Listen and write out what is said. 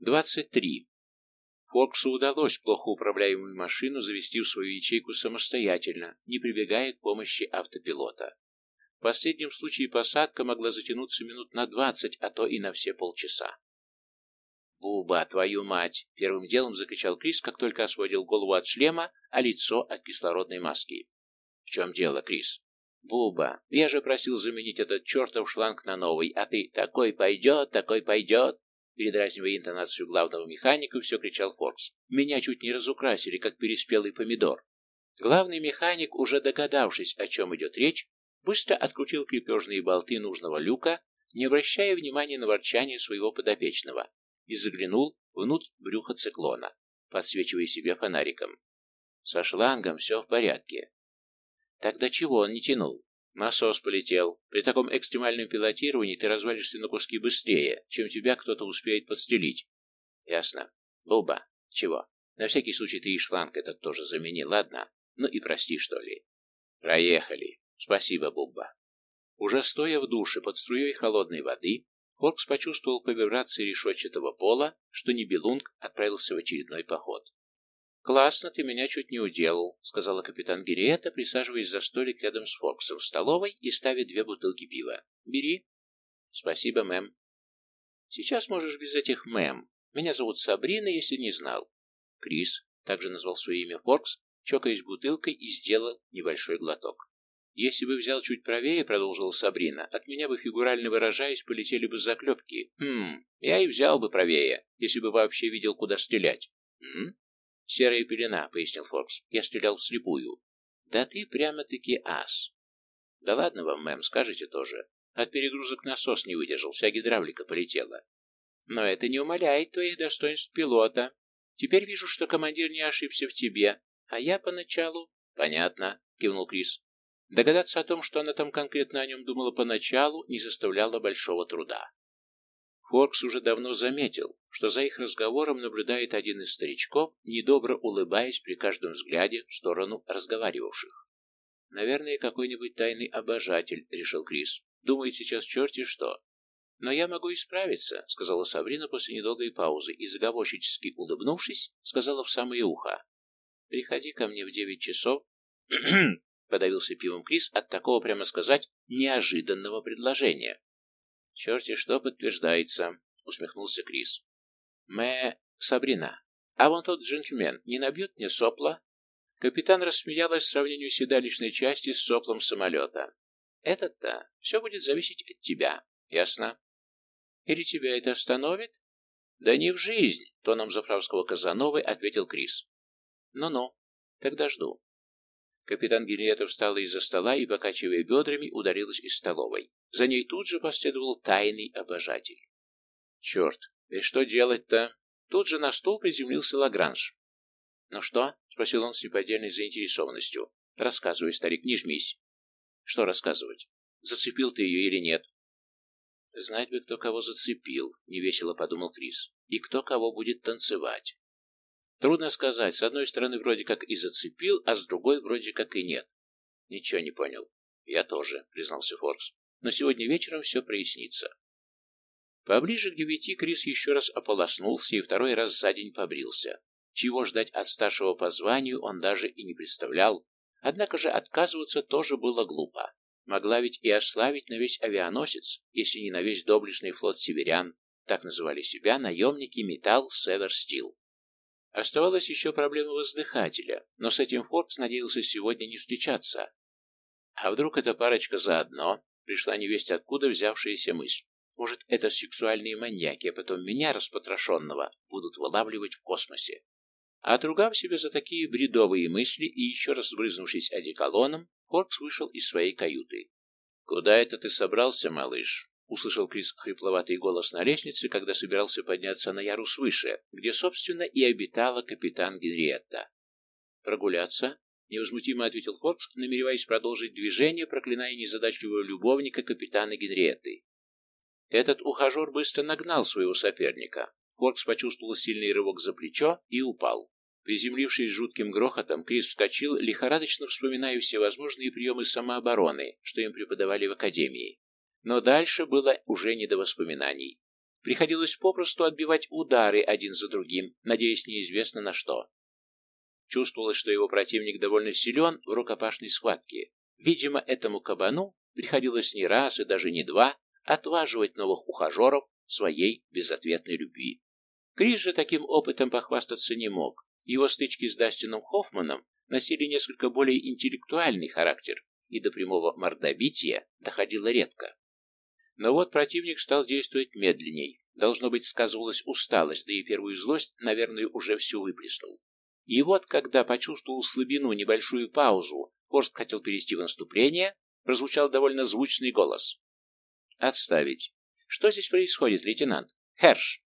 23. Фоксу удалось плохо управляемую машину завести в свою ячейку самостоятельно, не прибегая к помощи автопилота. В последнем случае посадка могла затянуться минут на 20, а то и на все полчаса. «Буба, твою мать!» — первым делом закричал Крис, как только освободил голову от шлема, а лицо от кислородной маски. «В чем дело, Крис?» «Буба, я же просил заменить этот чертов шланг на новый, а ты такой пойдет, такой пойдет!» Передразнивая интонацию главного механика, все кричал Форкс. «Меня чуть не разукрасили, как переспелый помидор». Главный механик, уже догадавшись, о чем идет речь, быстро открутил крепежные болты нужного люка, не обращая внимания на ворчание своего подопечного, и заглянул внутрь брюха циклона, подсвечивая себе фонариком. Со шлангом все в порядке. Тогда чего он не тянул? Насос полетел. При таком экстремальном пилотировании ты развалишься на куски быстрее, чем тебя кто-то успеет подстелить. Ясно. Буба. Чего? На всякий случай ты и шланг этот тоже замени, ладно? Ну и прости, что ли. Проехали. Спасибо, Бубба. Уже стоя в душе под струей холодной воды, Фокс почувствовал по вибрации решетчатого пола, что Нибелунг отправился в очередной поход. «Классно, ты меня чуть не уделал», — сказала капитан Гириэта, присаживаясь за столик рядом с Фоксом в столовой и ставя две бутылки пива. «Бери». «Спасибо, мэм». «Сейчас можешь без этих мэм. Меня зовут Сабрина, если не знал». Крис также назвал свое имя Фокс, чокаясь бутылкой и сделал небольшой глоток. «Если бы взял чуть правее, — продолжила Сабрина, — от меня бы, фигурально выражаясь, полетели бы заклепки. Хм, я и взял бы правее, если бы вообще видел, куда стрелять. Хм, «Серая пелена», — пояснил Форкс. «Я стрелял вслепую». «Да ты прямо-таки ас». «Да ладно вам, мэм, скажите тоже. От перегрузок насос не выдержал, вся гидравлика полетела». «Но это не умаляет твоих достоинств пилота. Теперь вижу, что командир не ошибся в тебе, а я поначалу...» «Понятно», — кивнул Крис. Догадаться о том, что она там конкретно о нем думала поначалу, не составляло большого труда. Форкс уже давно заметил, что за их разговором наблюдает один из старичков, недобро улыбаясь при каждом взгляде в сторону разговаривавших. «Наверное, какой-нибудь тайный обожатель», — решил Крис. «Думает сейчас черти что». «Но я могу исправиться», — сказала Сабрина после недолгой паузы и, заговорщически улыбнувшись, сказала в самое ухо. «Приходи ко мне в девять часов». подавился пивом Крис от такого, прямо сказать, неожиданного предложения. «Черти что подтверждается», — усмехнулся Крис. «Мэ... Сабрина, а вон тот джентльмен не набьет мне сопла?» Капитан рассмеялась в сравнению седалищной части с соплом самолета. «Этот-то все будет зависеть от тебя, ясно?» «Или тебя это остановит?» «Да не в жизнь», — тоном заправского Казановы ответил Крис. «Ну-ну, тогда жду». Капитан Гильета встала из-за стола и, покачивая бедрами, ударилась из столовой. За ней тут же последовал тайный обожатель. «Черт, и что делать-то?» Тут же на стол приземлился Лагранж. «Ну что?» — спросил он с неподдельной заинтересованностью. «Рассказывай, старик, не жмись». «Что рассказывать? Зацепил ты ее или нет?» «Знать бы, кто кого зацепил», — невесело подумал Крис. «И кто кого будет танцевать». Трудно сказать. С одной стороны, вроде как и зацепил, а с другой вроде как и нет. Ничего не понял. Я тоже, признался Форкс. Но сегодня вечером все прояснится. Поближе к девяти Крис еще раз ополоснулся и второй раз за день побрился. Чего ждать от старшего по званию он даже и не представлял. Однако же отказываться тоже было глупо. Могла ведь и ославить на весь авианосец, если не на весь доблестный флот северян. Так называли себя наемники Металл Север Стил. Оставалась еще проблема воздыхателя, но с этим Форкс надеялся сегодня не встречаться. А вдруг эта парочка заодно? Пришла невесть откуда взявшаяся мысль. Может, это сексуальные маньяки, а потом меня, распотрошенного, будут вылавливать в космосе. А отругав себя за такие бредовые мысли и еще раз сбрызнувшись одеколоном, Форкс вышел из своей каюты. «Куда это ты собрался, малыш?» — услышал Крис хрипловатый голос на лестнице, когда собирался подняться на ярус выше, где, собственно, и обитала капитан Генриетта. «Прогуляться?» — невозмутимо ответил Форкс, намереваясь продолжить движение, проклиная незадачливого любовника капитана Генриетты. Этот ухажер быстро нагнал своего соперника. Форкс почувствовал сильный рывок за плечо и упал. Приземлившись жутким грохотом, Крис вскочил, лихорадочно вспоминая всевозможные приемы самообороны, что им преподавали в академии. Но дальше было уже не до воспоминаний. Приходилось попросту отбивать удары один за другим, надеясь неизвестно на что. Чувствовалось, что его противник довольно силен в рукопашной схватке. Видимо, этому кабану приходилось не раз и даже не два отваживать новых ухажеров своей безответной любви. Крис же таким опытом похвастаться не мог. Его стычки с Дастином Хоффманом носили несколько более интеллектуальный характер, и до прямого мордобития доходило редко. Но вот противник стал действовать медленней. Должно быть, сказывалась усталость, да и первую злость, наверное, уже всю выплеснул. И вот, когда почувствовал слабину, небольшую паузу, Хорст хотел перейти в наступление, прозвучал довольно звучный голос. «Отставить. Что здесь происходит, лейтенант? Херш,